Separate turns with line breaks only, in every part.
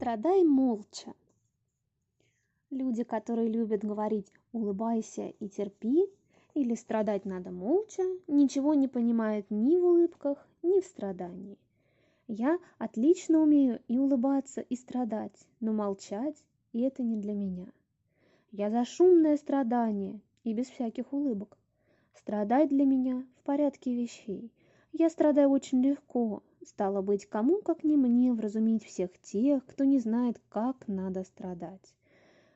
страдай молча. Люди, которые любят говорить «улыбайся и терпи» или «страдать надо молча», ничего не понимают ни в улыбках, ни в страдании. Я отлично умею и улыбаться, и страдать, но молчать – и это не для меня. Я за шумное страдание и без всяких улыбок. Страдать для меня в порядке вещей. Я страдаю очень легко, Стало быть, кому, как не мне, вразумить всех тех, кто не знает, как надо страдать.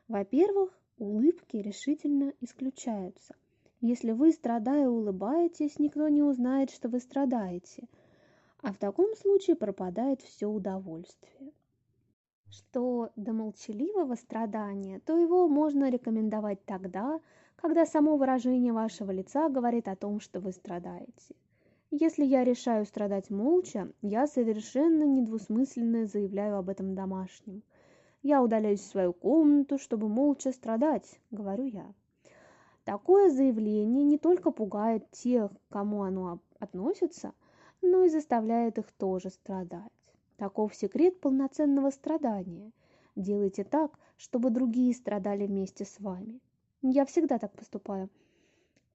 Во-первых, улыбки решительно исключаются. Если вы, страдая, улыбаетесь, никто не узнает, что вы страдаете. А в таком случае пропадает все удовольствие. Что до молчаливого страдания, то его можно рекомендовать тогда, когда само выражение вашего лица говорит о том, что вы страдаете. Если я решаю страдать молча, я совершенно недвусмысленно заявляю об этом домашним. Я удаляюсь в свою комнату, чтобы молча страдать, говорю я. Такое заявление не только пугает тех, к кому оно относится, но и заставляет их тоже страдать. Таков секрет полноценного страдания. Делайте так, чтобы другие страдали вместе с вами. Я всегда так поступаю –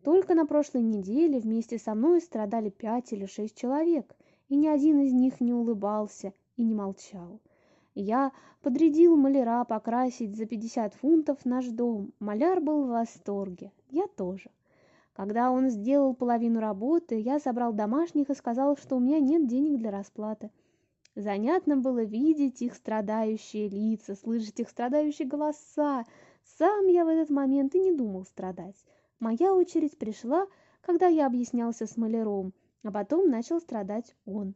только на прошлой неделе вместе со мной страдали пять или шесть человек, и ни один из них не улыбался и не молчал. Я подрядил маляра покрасить за 50 фунтов наш дом. Маляр был в восторге. Я тоже. Когда он сделал половину работы, я собрал домашних и сказал, что у меня нет денег для расплаты. Занятно было видеть их страдающие лица, слышать их страдающие голоса. Сам я в этот момент и не думал страдать. Моя очередь пришла, когда я объяснялся с маляром, а потом начал страдать он.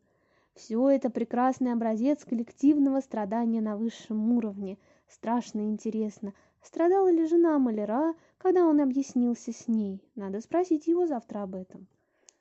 Все это прекрасный образец коллективного страдания на высшем уровне. Страшно интересно, страдала ли жена маляра, когда он объяснился с ней. Надо спросить его завтра об этом.